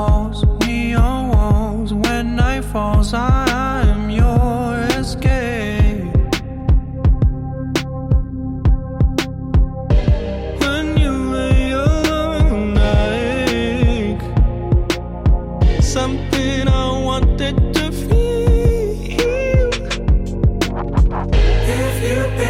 halls, neon walls. When night falls, I am your escape. When you lay alone, like something I wanted to feel. If you.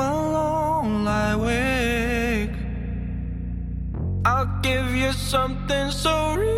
I alone, lie awake. I'll give you something so real.